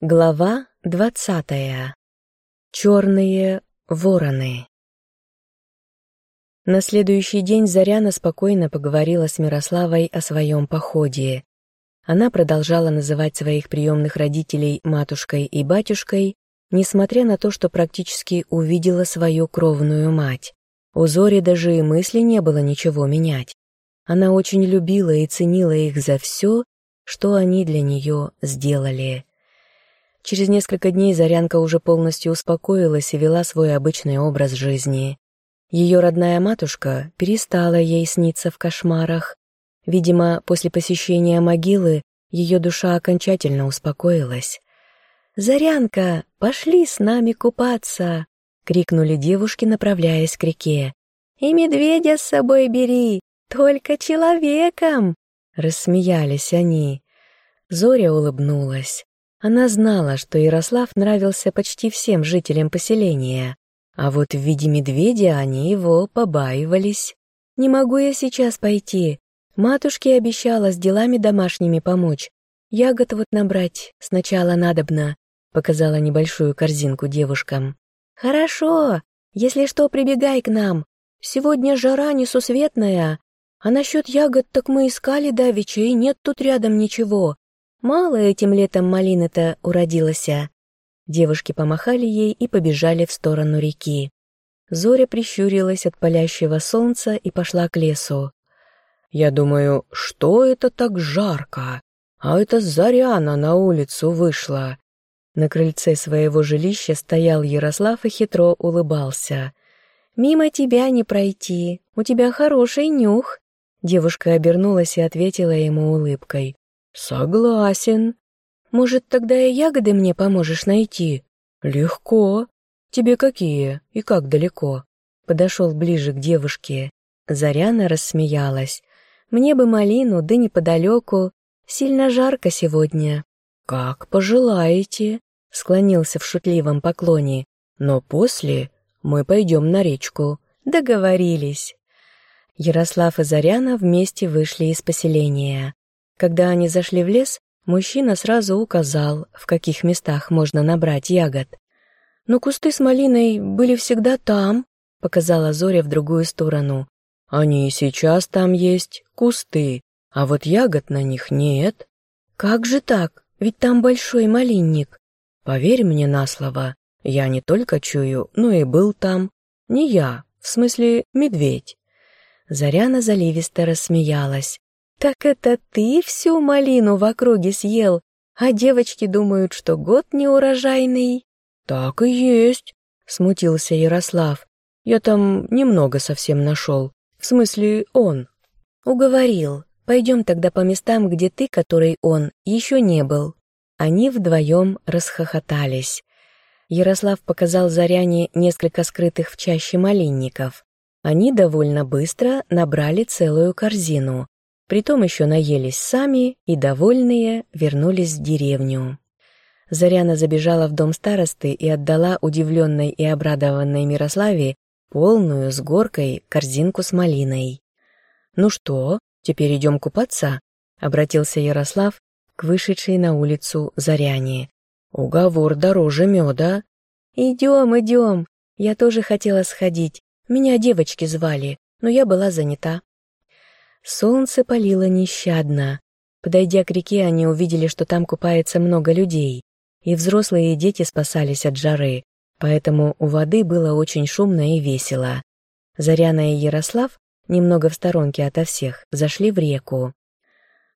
Глава двадцатая. Черные вороны. На следующий день Заряна спокойно поговорила с Мирославой о своем походе. Она продолжала называть своих приемных родителей матушкой и батюшкой, несмотря на то, что практически увидела свою кровную мать. У Зори даже и мысли не было ничего менять. Она очень любила и ценила их за все, что они для нее сделали. Через несколько дней Зарянка уже полностью успокоилась и вела свой обычный образ жизни. Ее родная матушка перестала ей сниться в кошмарах. Видимо, после посещения могилы ее душа окончательно успокоилась. «Зарянка, пошли с нами купаться!» — крикнули девушки, направляясь к реке. «И медведя с собой бери, только человеком!» — рассмеялись они. Зоря улыбнулась. Она знала, что Ярослав нравился почти всем жителям поселения, а вот в виде медведя они его побаивались. «Не могу я сейчас пойти. Матушке обещала с делами домашними помочь. Ягод вот набрать сначала надобно», — показала небольшую корзинку девушкам. «Хорошо. Если что, прибегай к нам. Сегодня жара несусветная. А насчет ягод так мы искали давеча, и нет тут рядом ничего. Мало этим летом малины-то уродилась. Девушки помахали ей и побежали в сторону реки. Зоря прищурилась от палящего солнца и пошла к лесу. «Я думаю, что это так жарко? А это Заряна на улицу вышла». На крыльце своего жилища стоял Ярослав и хитро улыбался. «Мимо тебя не пройти, у тебя хороший нюх». Девушка обернулась и ответила ему улыбкой. «Согласен. Может, тогда и ягоды мне поможешь найти?» «Легко. Тебе какие и как далеко?» Подошел ближе к девушке. Заряна рассмеялась. «Мне бы малину, да неподалеку. Сильно жарко сегодня». «Как пожелаете», — склонился в шутливом поклоне. «Но после мы пойдем на речку». Договорились. Ярослав и Заряна вместе вышли из поселения. Когда они зашли в лес, мужчина сразу указал, в каких местах можно набрать ягод. «Но кусты с малиной были всегда там», — показала Зоря в другую сторону. «Они и сейчас там есть, кусты, а вот ягод на них нет». «Как же так? Ведь там большой малинник». «Поверь мне на слово, я не только чую, но и был там. Не я, в смысле медведь». Заряна заливисто рассмеялась. «Так это ты всю малину в округе съел, а девочки думают, что год неурожайный?» «Так и есть», — смутился Ярослав. «Я там немного совсем нашел. В смысле, он». «Уговорил. Пойдем тогда по местам, где ты, который он, еще не был». Они вдвоем расхохотались. Ярослав показал Заряне несколько скрытых в чаще малинников. Они довольно быстро набрали целую корзину. Притом еще наелись сами и, довольные, вернулись в деревню. Заряна забежала в дом старосты и отдала удивленной и обрадованной Мирославе полную с горкой корзинку с малиной. «Ну что, теперь идем купаться?» — обратился Ярослав к вышедшей на улицу Заряне. «Уговор дороже меда». «Идем, идем. Я тоже хотела сходить. Меня девочки звали, но я была занята». Солнце палило нещадно. Подойдя к реке, они увидели, что там купается много людей. И взрослые, и дети спасались от жары, поэтому у воды было очень шумно и весело. Заряна и Ярослав, немного в сторонке ото всех, зашли в реку.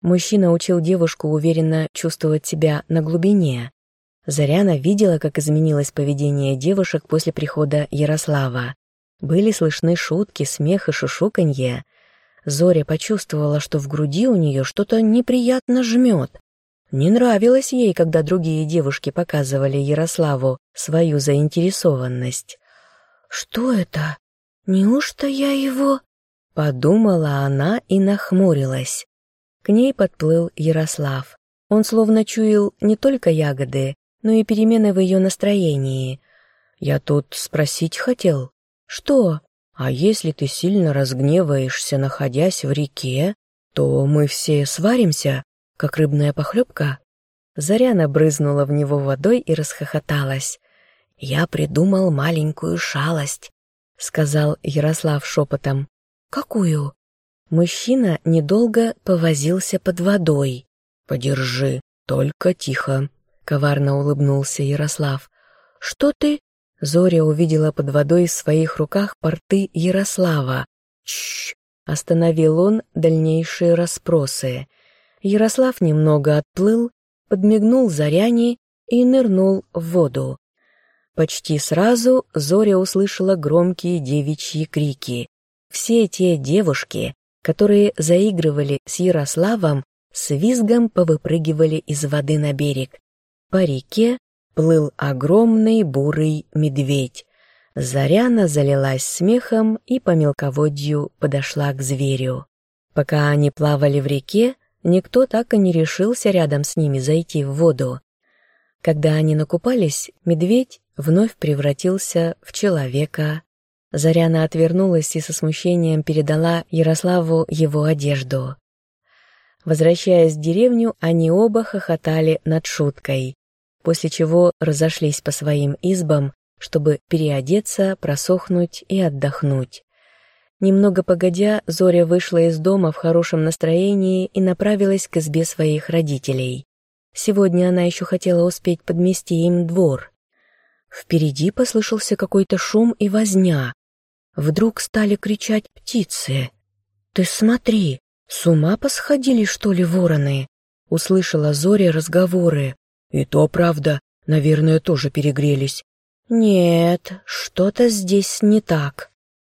Мужчина учил девушку уверенно чувствовать себя на глубине. Заряна видела, как изменилось поведение девушек после прихода Ярослава. Были слышны шутки, смех и шушуканье. Зоря почувствовала, что в груди у нее что-то неприятно жмет. Не нравилось ей, когда другие девушки показывали Ярославу свою заинтересованность. «Что это? Неужто я его...» Подумала она и нахмурилась. К ней подплыл Ярослав. Он словно чуял не только ягоды, но и перемены в ее настроении. «Я тут спросить хотел». «Что?» А если ты сильно разгневаешься, находясь в реке, то мы все сваримся, как рыбная похлебка. Заряна брызнула в него водой и расхохоталась. «Я придумал маленькую шалость», — сказал Ярослав шепотом. «Какую?» Мужчина недолго повозился под водой. «Подержи, только тихо», — коварно улыбнулся Ярослав. «Что ты?» Зоря увидела под водой в своих руках порты Ярослава. «Чш!» — остановил он дальнейшие расспросы. Ярослав немного отплыл, подмигнул Заряне и нырнул в воду. Почти сразу Зоря услышала громкие девичьи крики. Все те девушки, которые заигрывали с Ярославом, с визгом повыпрыгивали из воды на берег. По реке плыл огромный бурый медведь. Заряна залилась смехом и по мелководью подошла к зверю. Пока они плавали в реке, никто так и не решился рядом с ними зайти в воду. Когда они накупались, медведь вновь превратился в человека. Заряна отвернулась и со смущением передала Ярославу его одежду. Возвращаясь в деревню, они оба хохотали над шуткой, после чего разошлись по своим избам, чтобы переодеться, просохнуть и отдохнуть. Немного погодя, Зоря вышла из дома в хорошем настроении и направилась к избе своих родителей. Сегодня она еще хотела успеть подмести им двор. Впереди послышался какой-то шум и возня. Вдруг стали кричать птицы. «Ты смотри, с ума посходили, что ли, вороны?» Услышала Зоря разговоры. «И то правда, наверное, тоже перегрелись». «Нет, что-то здесь не так».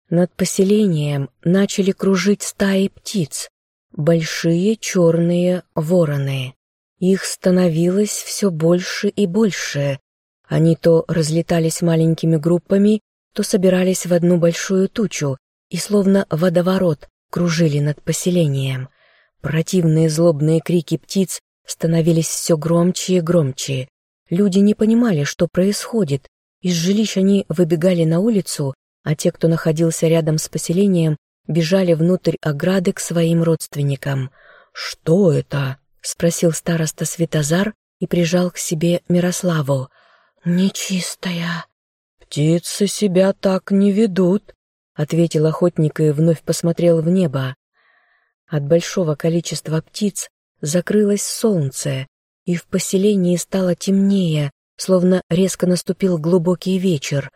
Над поселением начали кружить стаи птиц, большие черные вороны. Их становилось все больше и больше. Они то разлетались маленькими группами, то собирались в одну большую тучу и словно водоворот кружили над поселением. Противные злобные крики птиц становились все громче и громче. Люди не понимали, что происходит. Из жилищ они выбегали на улицу, а те, кто находился рядом с поселением, бежали внутрь ограды к своим родственникам. «Что это?» — спросил староста Светозар и прижал к себе Мирославу. «Нечистая», «Птицы себя так не ведут», — ответил охотник и вновь посмотрел в небо. От большого количества птиц закрылось солнце, и в поселении стало темнее, словно резко наступил глубокий вечер.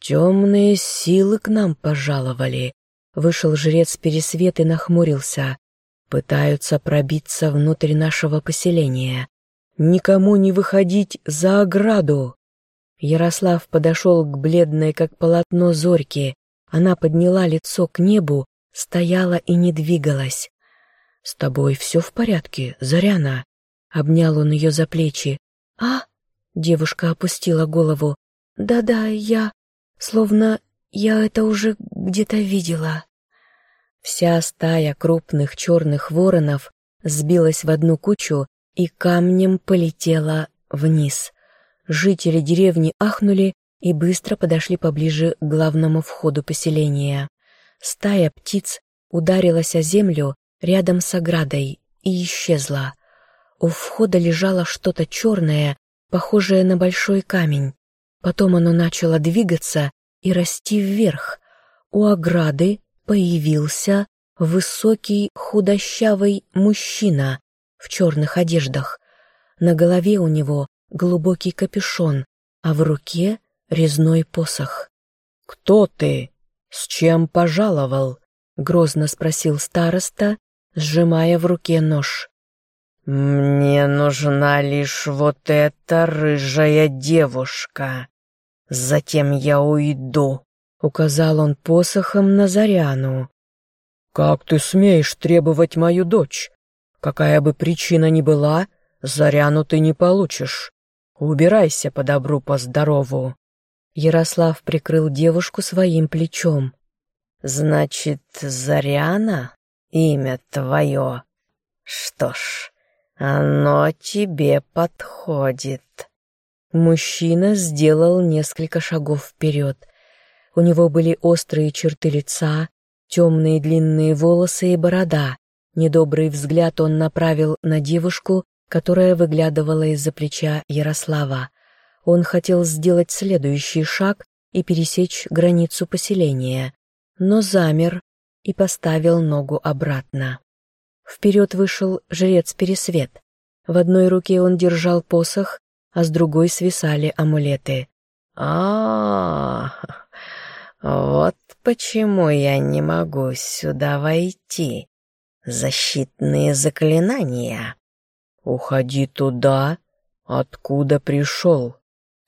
«Темные силы к нам пожаловали», — вышел жрец Пересвет и нахмурился. «Пытаются пробиться внутрь нашего поселения. Никому не выходить за ограду!» Ярослав подошел к бледной, как полотно, зорьке. Она подняла лицо к небу, стояла и не двигалась. «С тобой все в порядке, Заряна?» Обнял он ее за плечи. «А?» Девушка опустила голову. «Да-да, я... Словно я это уже где-то видела». Вся стая крупных черных воронов сбилась в одну кучу и камнем полетела вниз. Жители деревни ахнули и быстро подошли поближе к главному входу поселения. Стая птиц ударилась о землю рядом с оградой и исчезла. У входа лежало что-то черное, похожее на большой камень. Потом оно начало двигаться и расти вверх. У ограды появился высокий худощавый мужчина в черных одеждах. На голове у него глубокий капюшон, а в руке резной посох. «Кто ты? С чем пожаловал?» — грозно спросил староста, сжимая в руке нож. «Мне нужна лишь вот эта рыжая девушка. Затем я уйду», — указал он посохом на Заряну. «Как ты смеешь требовать мою дочь? Какая бы причина ни была, Заряну ты не получишь. Убирайся по добру, по здорову. Ярослав прикрыл девушку своим плечом. Значит, Заряна имя твое? Что ж, оно тебе подходит. Мужчина сделал несколько шагов вперед. У него были острые черты лица, темные длинные волосы и борода. Недобрый взгляд он направил на девушку, которая выглядывала из-за плеча Ярослава. Он хотел сделать следующий шаг и пересечь границу поселения, но замер и поставил ногу обратно. Вперед вышел жрец Пересвет. В одной руке он держал посох, а с другой свисали амулеты. а, вот почему я не могу сюда войти. Защитные заклинания. Уходи туда, откуда пришел.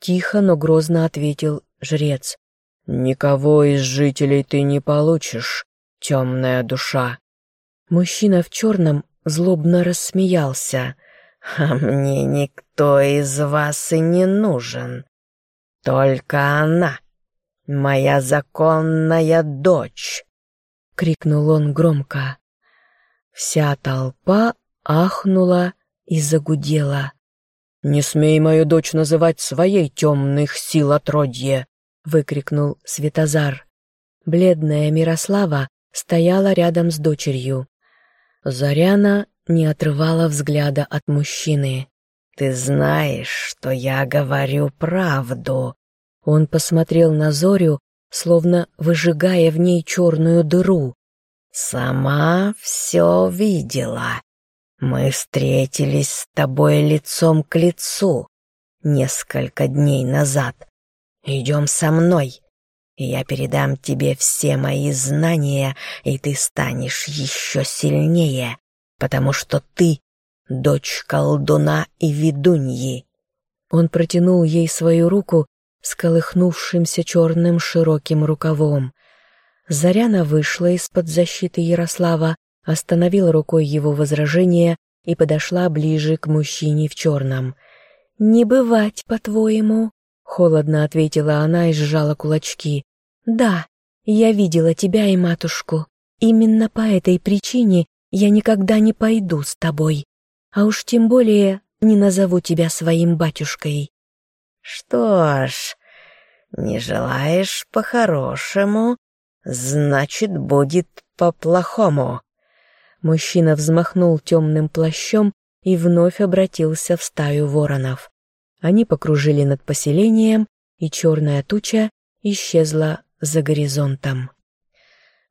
Тихо, но грозно ответил жрец. «Никого из жителей ты не получишь, темная душа». Мужчина в черном злобно рассмеялся. «А мне никто из вас и не нужен. Только она, моя законная дочь!» — крикнул он громко. Вся толпа ахнула и загудела. «Не смей мою дочь называть своей темных сил отродье!» — выкрикнул Светозар. Бледная Мирослава стояла рядом с дочерью. Заряна не отрывала взгляда от мужчины. «Ты знаешь, что я говорю правду!» Он посмотрел на Зорю, словно выжигая в ней черную дыру. «Сама все видела. Мы встретились с тобой лицом к лицу несколько дней назад. Идем со мной, я передам тебе все мои знания, и ты станешь еще сильнее, потому что ты — дочь колдуна и ведуньи». Он протянул ей свою руку с колыхнувшимся черным широким рукавом. Заряна вышла из-под защиты Ярослава, остановила рукой его возражение и подошла ближе к мужчине в черном. «Не бывать, по-твоему?» — холодно ответила она и сжала кулачки. «Да, я видела тебя и матушку. Именно по этой причине я никогда не пойду с тобой. А уж тем более не назову тебя своим батюшкой». «Что ж, не желаешь по-хорошему, значит, будет по-плохому», Мужчина взмахнул темным плащом и вновь обратился в стаю воронов. Они покружили над поселением, и черная туча исчезла за горизонтом.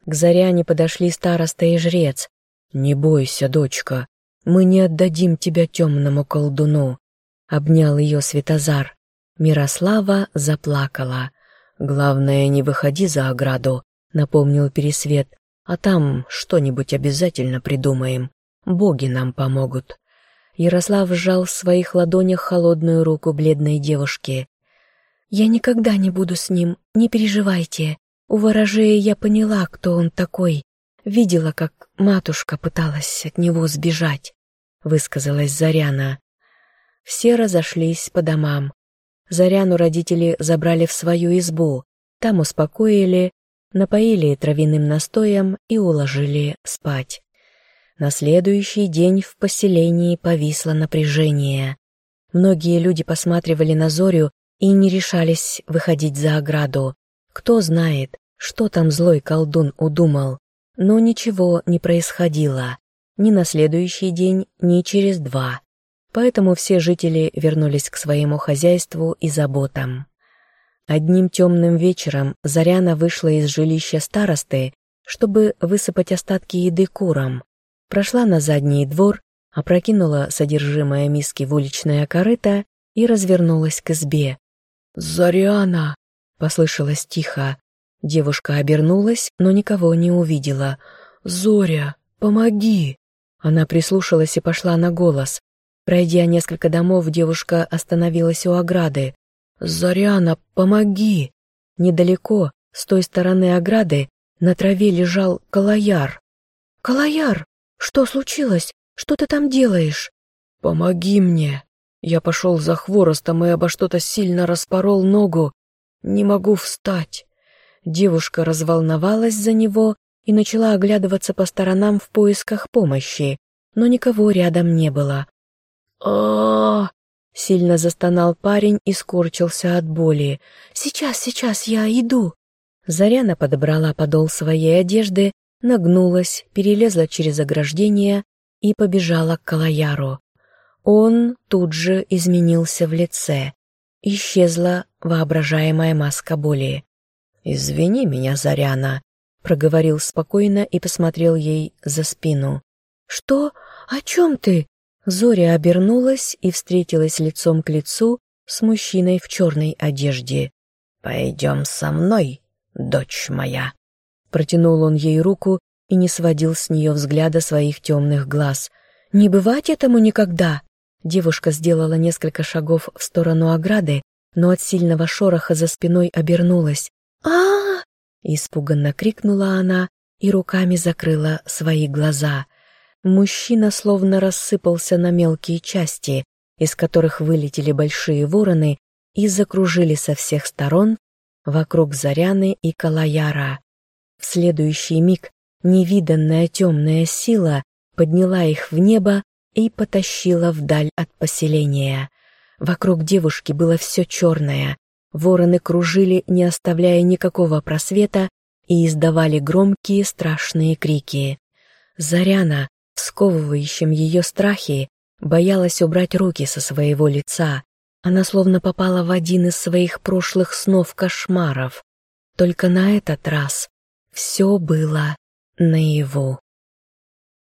К Заряне подошли староста и жрец. «Не бойся, дочка, мы не отдадим тебя темному колдуну», — обнял ее Светозар. Мирослава заплакала. «Главное, не выходи за ограду», — напомнил Пересвет. А там что-нибудь обязательно придумаем. Боги нам помогут». Ярослав сжал в своих ладонях холодную руку бледной девушки. «Я никогда не буду с ним, не переживайте. У ворожея я поняла, кто он такой. Видела, как матушка пыталась от него сбежать», — высказалась Заряна. Все разошлись по домам. Заряну родители забрали в свою избу, там успокоили, напоили травяным настоем и уложили спать. На следующий день в поселении повисло напряжение. Многие люди посматривали на Зорю и не решались выходить за ограду. Кто знает, что там злой колдун удумал. Но ничего не происходило. Ни на следующий день, ни через два. Поэтому все жители вернулись к своему хозяйству и заботам. Одним темным вечером Заряна вышла из жилища старосты, чтобы высыпать остатки еды курам. Прошла на задний двор, опрокинула содержимое миски в уличное корыто и развернулась к избе. «Заряна!» — послышалось тихо. Девушка обернулась, но никого не увидела. «Зоря, помоги!» Она прислушалась и пошла на голос. Пройдя несколько домов, девушка остановилась у ограды. «Заряна, помоги!» Недалеко, с той стороны ограды, на траве лежал Калаяр. «Калаяр, что случилось? Что ты там делаешь?» «Помоги мне!» Я пошел за хворостом и обо что-то сильно распорол ногу. Не могу встать. Девушка разволновалась за него и начала оглядываться по сторонам в поисках помощи, но никого рядом не было. а, Сильно застонал парень и скорчился от боли. «Сейчас, сейчас, я иду!» Заряна подобрала подол своей одежды, нагнулась, перелезла через ограждение и побежала к Калаяру. Он тут же изменился в лице. Исчезла воображаемая маска боли. «Извини меня, Заряна», — проговорил спокойно и посмотрел ей за спину. «Что? О чем ты?» Зоря обернулась и встретилась лицом к лицу с мужчиной в черной одежде. «Пойдем со мной, дочь моя». Протянул он ей руку и не сводил с нее взгляда своих темных глаз. «Не бывать этому никогда!» Девушка сделала несколько шагов в сторону ограды, но от сильного шороха за спиной обернулась. а, -а, -а Испуганно крикнула она и руками закрыла свои глаза. Мужчина словно рассыпался на мелкие части, из которых вылетели большие вороны и закружили со всех сторон вокруг Заряны и Калаяра. В следующий миг невиданная темная сила подняла их в небо и потащила вдаль от поселения. Вокруг девушки было все черное. Вороны кружили, не оставляя никакого просвета, и издавали громкие страшные крики. Заряна, в сковывающем ее страхе, боялась убрать руки со своего лица. Она словно попала в один из своих прошлых снов-кошмаров. Только на этот раз все было наяву.